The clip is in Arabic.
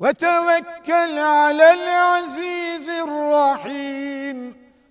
وتوكل على العزيز